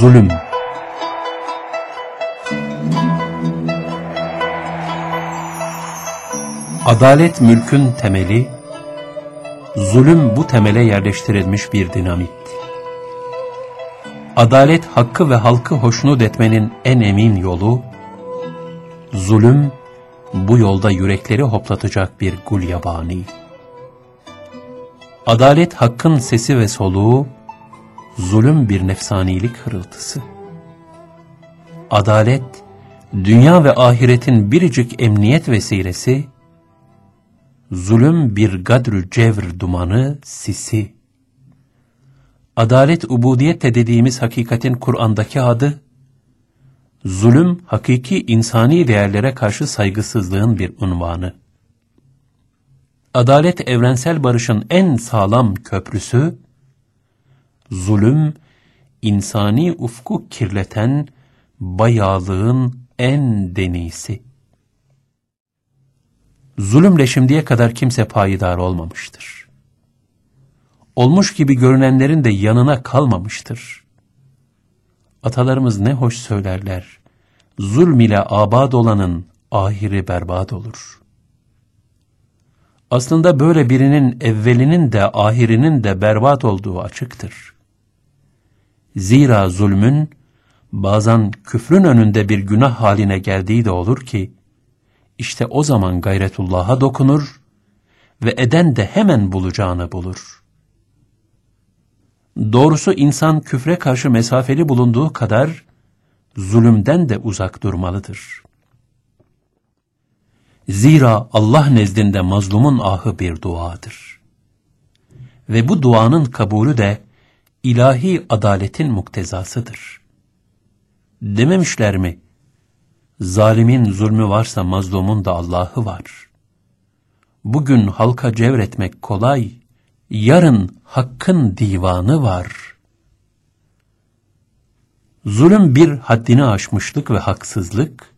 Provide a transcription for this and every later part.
Zulüm Adalet mülkün temeli, zulüm bu temele yerleştirilmiş bir dinamit. Adalet hakkı ve halkı hoşnut etmenin en emin yolu, zulüm bu yolda yürekleri hoplatacak bir gulyabani. Adalet hakkın sesi ve soluğu, zulüm bir nefsanilik hırıltısı. Adalet, dünya ve ahiretin biricik emniyet vesilesi, zulüm bir gadrü cevr dumanı, sisi. Adalet ubudiyette dediğimiz hakikatin Kur'an'daki adı, zulüm hakiki insani değerlere karşı saygısızlığın bir unvanı. Adalet evrensel barışın en sağlam köprüsü, zulüm insani ufku kirleten bayağılığın en denisi. Zulümle şimdiye kadar kimse payidar olmamıştır. Olmuş gibi görünenlerin de yanına kalmamıştır. Atalarımız ne hoş söylerler. Zulm ile abad olanın ahiri berbat olur. Aslında böyle birinin evvelinin de ahirinin de berbat olduğu açıktır. Zira zulmün bazen küfrün önünde bir günah haline geldiği de olur ki, işte o zaman gayretullah'a dokunur ve eden de hemen bulacağını bulur. Doğrusu insan küfre karşı mesafeli bulunduğu kadar zulümden de uzak durmalıdır. Zira Allah nezdinde mazlumun ahı bir duadır. Ve bu duanın kabulü de ilahi adaletin muktezasıdır. Dememişler mi? Zalimin zulmü varsa mazlumun da Allah'ı var. Bugün halka cevretmek kolay, yarın hakkın divanı var. Zulüm bir haddini aşmışlık ve haksızlık,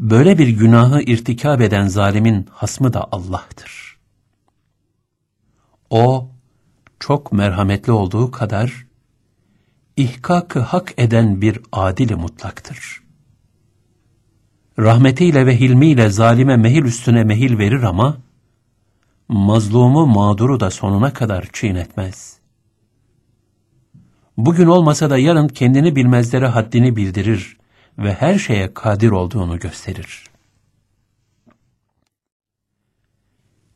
böyle bir günahı irtikab eden zalimin hasmı da Allah'tır. O, çok merhametli olduğu kadar, ihkakı hak eden bir adili mutlaktır. Rahmetiyle ve hilmiyle zalime mehil üstüne mehil verir ama, mazlumu mağduru da sonuna kadar çiğnetmez. Bugün olmasa da yarın kendini bilmezlere haddini bildirir ve her şeye kadir olduğunu gösterir.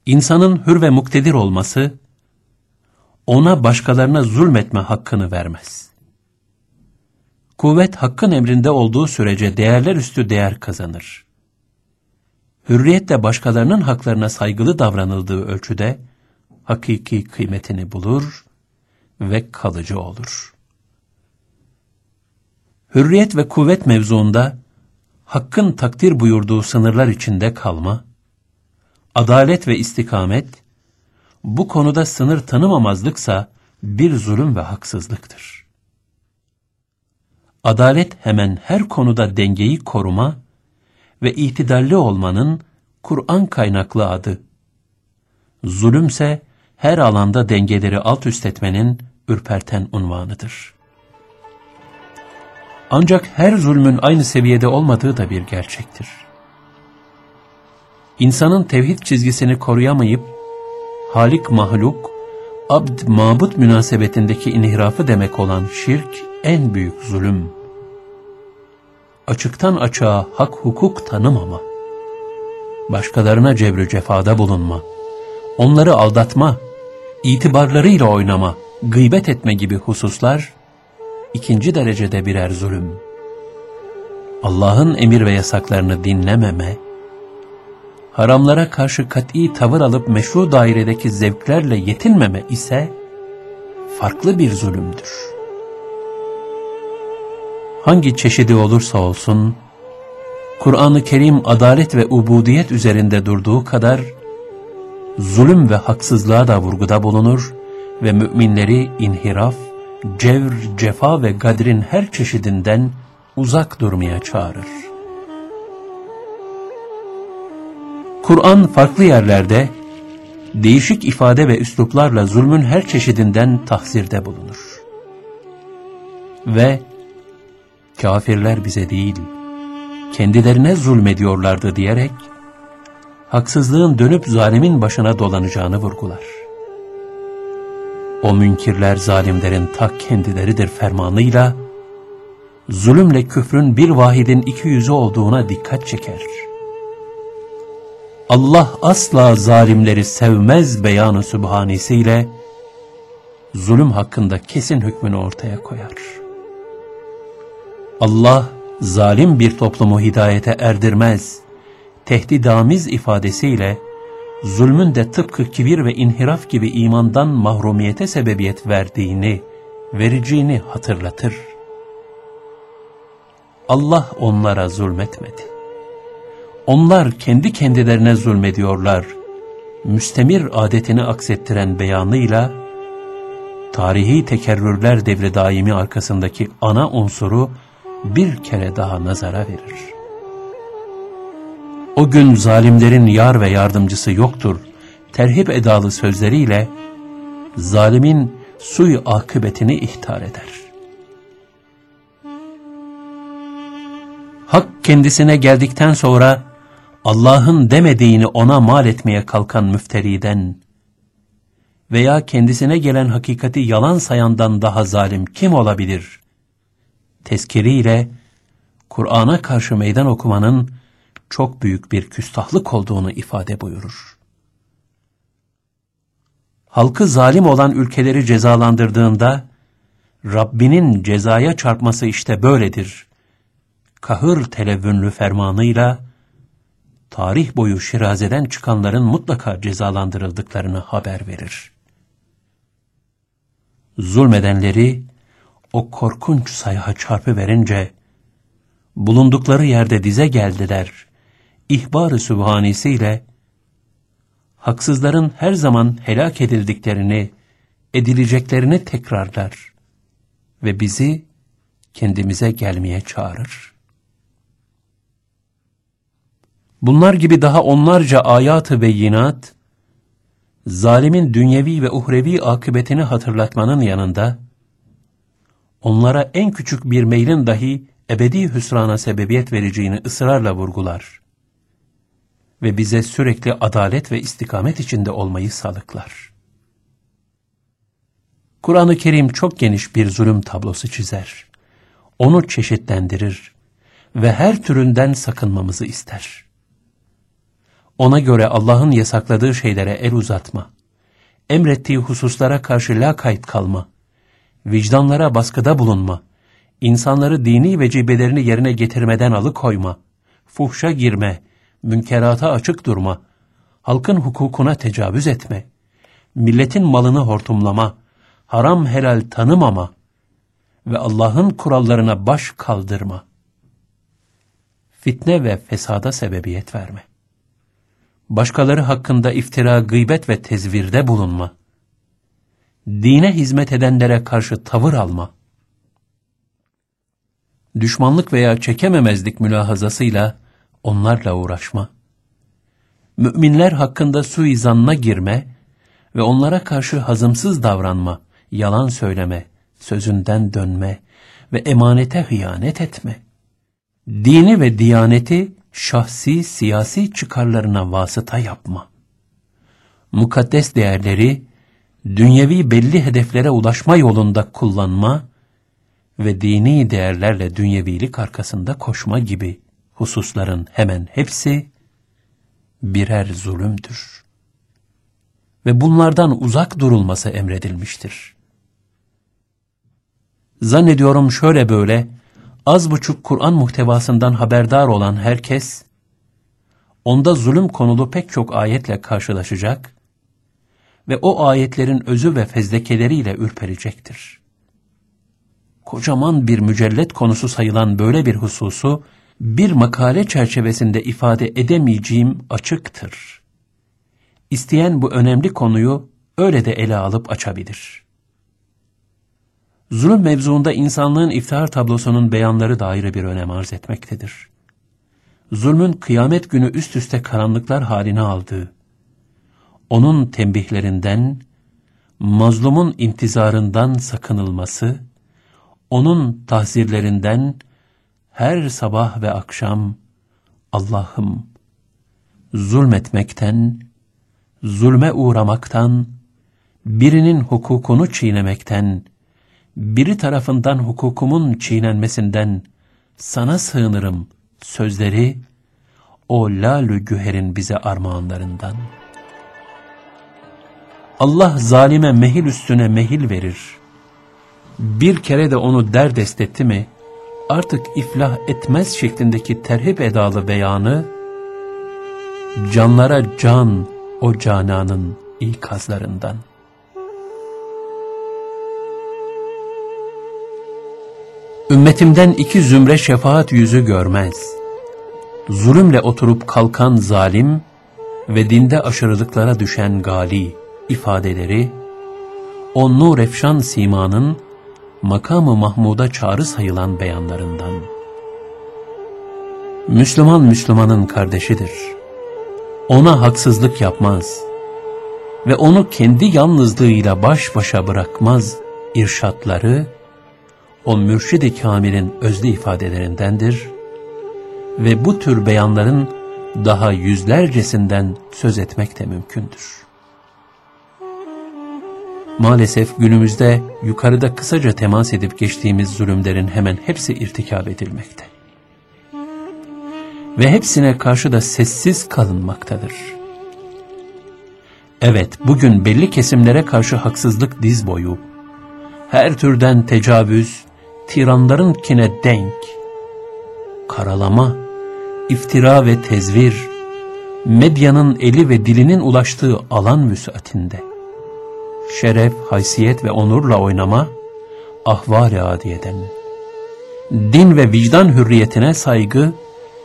İnsanın hür ve muktedir olması, ona başkalarına zulmetme hakkını vermez. Kuvvet hakkın emrinde olduğu sürece değerler üstü değer kazanır. Hürriyetle başkalarının haklarına saygılı davranıldığı ölçüde hakiki kıymetini bulur ve kalıcı olur. Hürriyet ve kuvvet mevzuunda hakkın takdir buyurduğu sınırlar içinde kalma, adalet ve istikamet, bu konuda sınır tanımamazlıksa bir zulüm ve haksızlıktır. Adalet hemen her konuda dengeyi koruma ve itidalli olmanın Kur'an kaynaklı adı. Zulümse her alanda dengeleri alt üst etmenin ürperten unvanıdır. Ancak her zulmün aynı seviyede olmadığı da bir gerçektir. İnsanın tevhid çizgisini koruyamayıp, halik mahluk, abd mabut münasebetindeki inhirafı demek olan şirk en büyük zulüm. Açıktan açığa hak hukuk tanımama, başkalarına cebrü cefada bulunma, onları aldatma, itibarlarıyla oynama, gıybet etme gibi hususlar, ikinci derecede birer zulüm. Allah'ın emir ve yasaklarını dinlememe, haramlara karşı kat'i tavır alıp meşru dairedeki zevklerle yetinmeme ise farklı bir zulümdür. Hangi çeşidi olursa olsun, Kur'an-ı Kerim adalet ve ubudiyet üzerinde durduğu kadar, zulüm ve haksızlığa da vurguda bulunur ve müminleri inhiraf, cevr, cefa ve gadrin her çeşidinden uzak durmaya çağırır. Kur'an farklı yerlerde değişik ifade ve üsluplarla zulmün her çeşidinden tahzirde bulunur. Ve kafirler bize değil, kendilerine zulmediyorlardı diyerek, haksızlığın dönüp zalimin başına dolanacağını vurgular. O münkirler zalimlerin ta kendileridir fermanıyla, zulümle küfrün bir vahidin iki yüzü olduğuna dikkat çeker. Allah asla zalimleri sevmez beyanı sübhanesiyle, zulüm hakkında kesin hükmünü ortaya koyar. Allah, zalim bir toplumu hidayete erdirmez, tehdidamiz ifadesiyle, zulmün de tıpkı kibir ve inhiraf gibi imandan mahrumiyete sebebiyet verdiğini, vereceğini hatırlatır. Allah onlara zulmetmedi. Onlar kendi kendilerine zulmediyorlar. Müstemir adetini aksettiren beyanıyla, tarihi tekerrürler devri daimi arkasındaki ana unsuru bir kere daha nazara verir. O gün zalimlerin yar ve yardımcısı yoktur. Terhip edalı sözleriyle zalimin suyu akıbetini ihtar eder. Hak kendisine geldikten sonra Allah'ın demediğini ona mal etmeye kalkan müfteriden veya kendisine gelen hakikati yalan sayandan daha zalim kim olabilir? Tezkiriyle Kur'an'a karşı meydan okumanın çok büyük bir küstahlık olduğunu ifade buyurur. Halkı zalim olan ülkeleri cezalandırdığında, Rabbinin cezaya çarpması işte böyledir. Kahır televünlü fermanıyla, tarih boyu şirazeden çıkanların mutlaka cezalandırıldıklarını haber verir. Zulmedenleri, o korkunç sayha çarpı verince, bulundukları yerde dize geldiler ihbar-ı sübhanesiyle haksızların her zaman helak edildiklerini, edileceklerini tekrarlar ve bizi kendimize gelmeye çağırır. Bunlar gibi daha onlarca ayat-ı beyinat, zalimin dünyevi ve uhrevi akıbetini hatırlatmanın yanında, onlara en küçük bir meylin dahi ebedi hüsrana sebebiyet vereceğini ısrarla vurgular ve bize sürekli adalet ve istikamet içinde olmayı sağlıklar. Kur'an-ı Kerim çok geniş bir zulüm tablosu çizer. Onu çeşitlendirir ve her türünden sakınmamızı ister. Ona göre Allah'ın yasakladığı şeylere el uzatma, emrettiği hususlara karşı lakayt kalma, vicdanlara baskıda bulunma, insanları dini vecibelerini yerine getirmeden alıkoyma, fuhşa girme, münkerata açık durma, halkın hukukuna tecavüz etme, milletin malını hortumlama, haram helal tanımama. Ve Allah'ın kurallarına baş kaldırma. Fitne ve fesada sebebiyet verme. Başkaları hakkında iftira, gıybet ve tezvirde bulunma. Dine hizmet edenlere karşı tavır alma. Düşmanlık veya çekememezlik mülahazasıyla onlarla uğraşma, müminler hakkında suizanına girme ve onlara karşı hazımsız davranma, yalan söyleme, sözünden dönme ve emanete hıyanet etme. Dini ve diyaneti şahsi siyasi çıkarlarına vasıta yapma. Mukaddes değerleri dünyevi belli hedeflere ulaşma yolunda kullanma ve dini değerlerle dünyevilik arkasında koşma gibi hususların hemen hepsi birer zulümdür. Ve bunlardan uzak durulması emredilmiştir. Zannediyorum şöyle böyle, az buçuk Kur'an muhtevasından haberdar olan herkes, onda zulüm konulu pek çok ayetle karşılaşacak ve o ayetlerin özü ve fezlekeleriyle ürperecektir. Kocaman bir mücellet konusu sayılan böyle bir hususu, bir makale çerçevesinde ifade edemeyeceğim açıktır. İsteyen bu önemli konuyu öyle de ele alıp açabilir. Zulüm mevzuunda insanlığın iftihar tablosunun beyanları da bir önem arz etmektedir. Zulmün kıyamet günü üst üste karanlıklar haline aldığı, onun tembihlerinden, mazlumun intizarından sakınılması, onun tahzirlerinden, her sabah ve akşam Allah'ım zulmetmekten, zulme uğramaktan, birinin hukukunu çiğnemekten, biri tarafından hukukumun çiğnenmesinden sana sığınırım sözleri o lalü güherin bize armağanlarından. Allah zalime mehil üstüne mehil verir. Bir kere de onu derdest etti mi, artık iflah etmez şeklindeki terhip edalı beyanı, canlara can o cananın ikazlarından. Ümmetimden iki zümre şefaat yüzü görmez. Zulümle oturup kalkan zalim ve dinde aşırılıklara düşen gali ifadeleri, o nur efşan simanın makamı Mahmud'a çağrı sayılan beyanlarından. Müslüman Müslümanın kardeşidir. Ona haksızlık yapmaz ve onu kendi yalnızlığıyla baş başa bırakmaz irşatları, o mürşid-i kamilin özlü ifadelerindendir ve bu tür beyanların daha yüzlercesinden söz etmek de mümkündür. Maalesef günümüzde yukarıda kısaca temas edip geçtiğimiz zulümlerin hemen hepsi irtikab edilmekte. Ve hepsine karşı da sessiz kalınmaktadır. Evet, bugün belli kesimlere karşı haksızlık diz boyu, her türden tecavüz, tiranlarınkine denk, karalama, iftira ve tezvir, medyanın eli ve dilinin ulaştığı alan vüsatinde, şeref, haysiyet ve onurla oynama, ahval-i adiyeden, din ve vicdan hürriyetine saygı,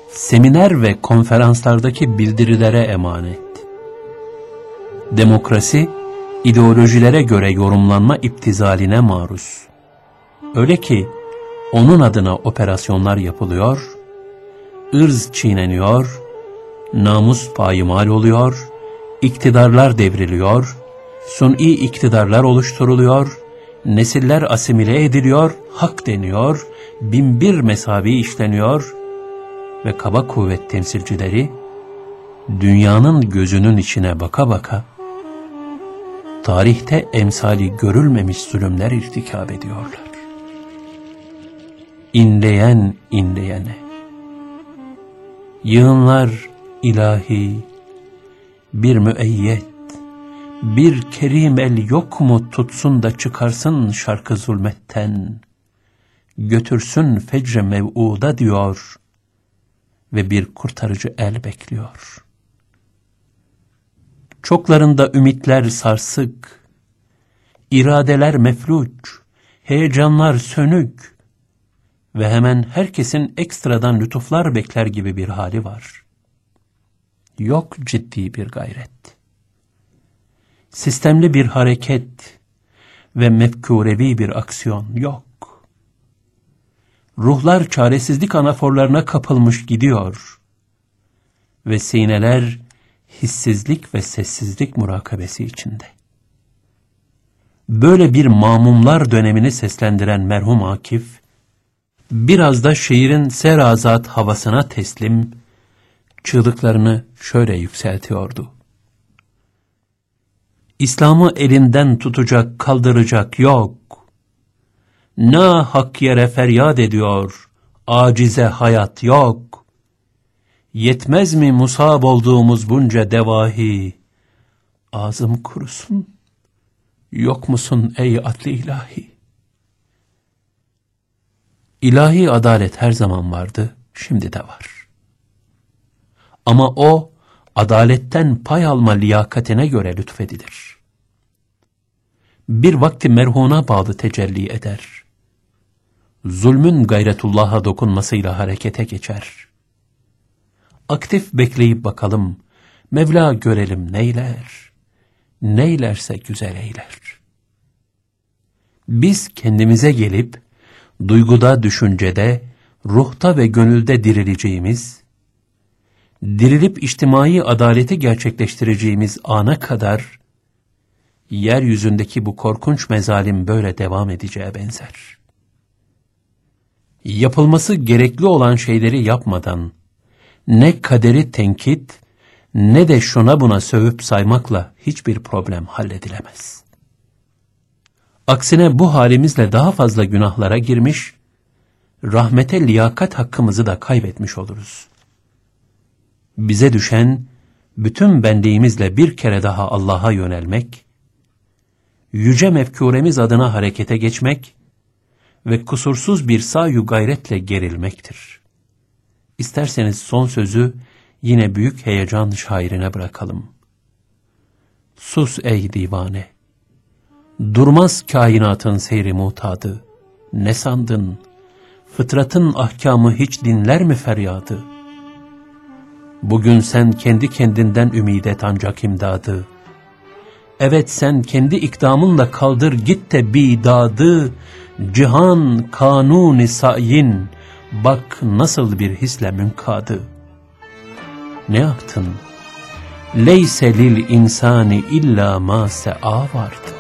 seminer ve konferanslardaki bildirilere emanet. Demokrasi, ideolojilere göre yorumlanma iptizaline maruz. Öyle ki, onun adına operasyonlar yapılıyor, ırz çiğneniyor, namus payimal oluyor, iktidarlar devriliyor, suni iktidarlar oluşturuluyor, nesiller asimile ediliyor, hak deniyor, binbir mesabi işleniyor ve kaba kuvvet temsilcileri dünyanın gözünün içine baka baka tarihte emsali görülmemiş zulümler irtikab ediyorlar. İnleyen inleyene. Yığınlar ilahi, bir müeyyet, bir kerim el yok mu tutsun da çıkarsın şarkı zulmetten, götürsün fecre mev'uda diyor ve bir kurtarıcı el bekliyor. Çoklarında ümitler sarsık, iradeler mefluç, heyecanlar sönük ve hemen herkesin ekstradan lütuflar bekler gibi bir hali var. Yok ciddi bir gayret. Sistemli bir hareket ve mefkurevi bir aksiyon yok. Ruhlar çaresizlik anaforlarına kapılmış gidiyor ve sineler hissizlik ve sessizlik murakabesi içinde. Böyle bir mamumlar dönemini seslendiren merhum Akif, biraz da şiirin serazat havasına teslim, çığlıklarını şöyle yükseltiyordu. İslam'ı elinden tutacak, kaldıracak yok. Na hak yere feryat ediyor, acize hayat yok. Yetmez mi musab olduğumuz bunca devahi? Ağzım kurusun, yok musun ey adli ilahi? İlahi adalet her zaman vardı, şimdi de var. Ama o, adaletten pay alma liyakatine göre lütfedilir. Bir vakti merhuna bağlı tecelli eder. Zulmün gayretullah'a dokunmasıyla harekete geçer. Aktif bekleyip bakalım, Mevla görelim neyler, neylerse güzel eyler. Biz kendimize gelip, duyguda, düşüncede, ruhta ve gönülde dirileceğimiz, dirilip içtimai adaleti gerçekleştireceğimiz ana kadar, yeryüzündeki bu korkunç mezalim böyle devam edeceğe benzer. yapılması gerekli olan şeyleri yapmadan, ne kaderi tenkit, ne de şuna buna sövüp saymakla hiçbir problem halledilemez. Aksine bu halimizle daha fazla günahlara girmiş, rahmete liyakat hakkımızı da kaybetmiş oluruz. Bize düşen, bütün benliğimizle bir kere daha Allah'a yönelmek, yüce mefkuremiz adına harekete geçmek ve kusursuz bir sayu gayretle gerilmektir. İsterseniz son sözü yine büyük heyecan şairine bırakalım. Sus ey divane! Durmaz kainatın seyri mutadı. Ne sandın? Fıtratın ahkamı hiç dinler mi feryadı? Bugün sen kendi kendinden ümid et ancak imdadı. Evet sen kendi ikdamınla kaldır git de bidadı. Cihan kanuni sayin, bak nasıl bir hisle münkadı. Ne yaptın? Leyse lil insani illa ma se'a vardı.